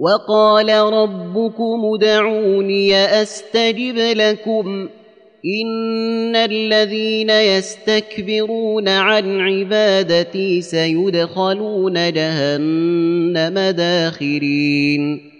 وقال ربكم ادعوني أستجب لكم إن الذين يستكبرون عن عبادتي سيدخلون جهنم داخرين.